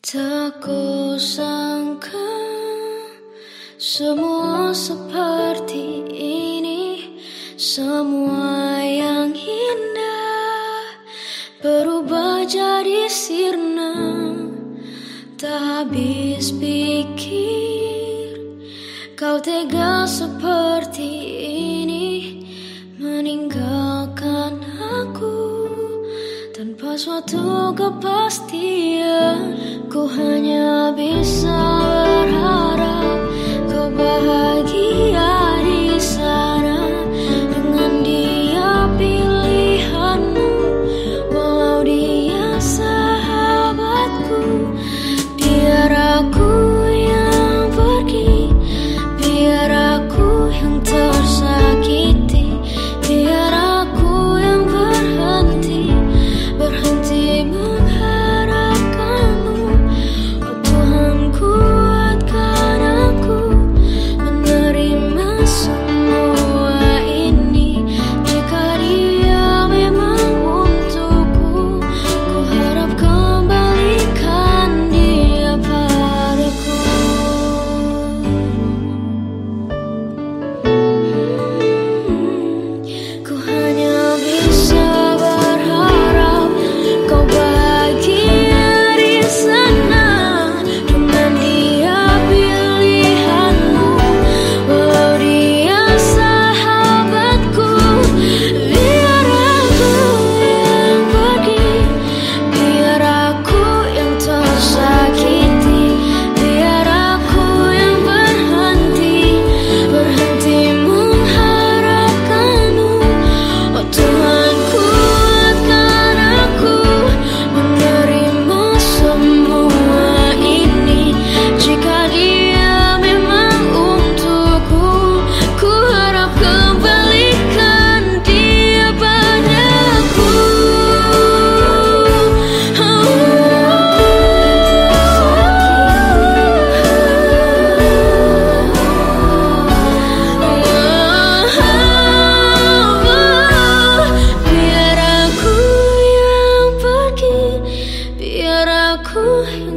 Tak kusangka semua seperti ini Semua yang indah berubah jadi sirna. Tak habis pikir kau tega seperti ini suatu kepastian Ku hanya bisa berharap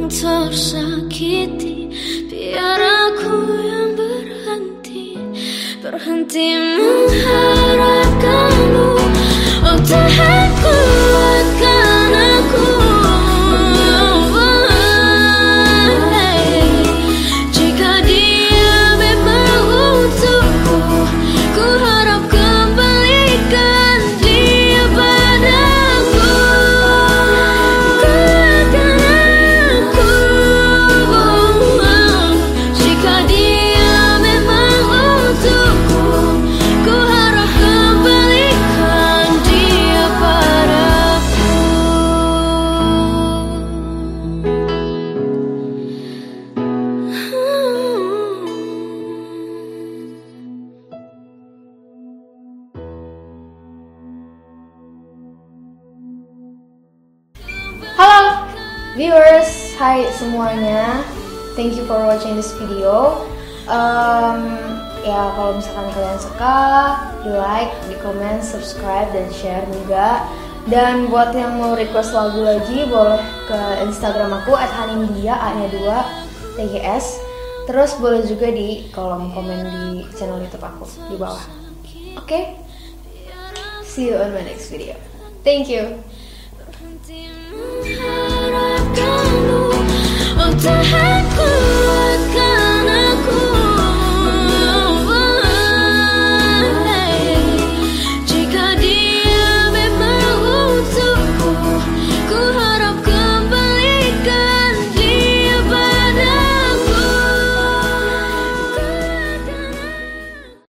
tersakiti. Biar aku yang berhenti Berhenti mengharapkanmu. Oh Tuhan viewers, hai semuanya. Thank you for watching this video. Um, ya kalau misalkan kalian suka, di like, di comment, subscribe dan share juga. Dan buat yang mau request lagu lagi boleh ke Instagram aku @hanindia a-nya 2 TGS. Terus boleh juga di kolom komen di channel YouTube aku di bawah. Oke? See you on my next video. Thank you. Oh, untuk aku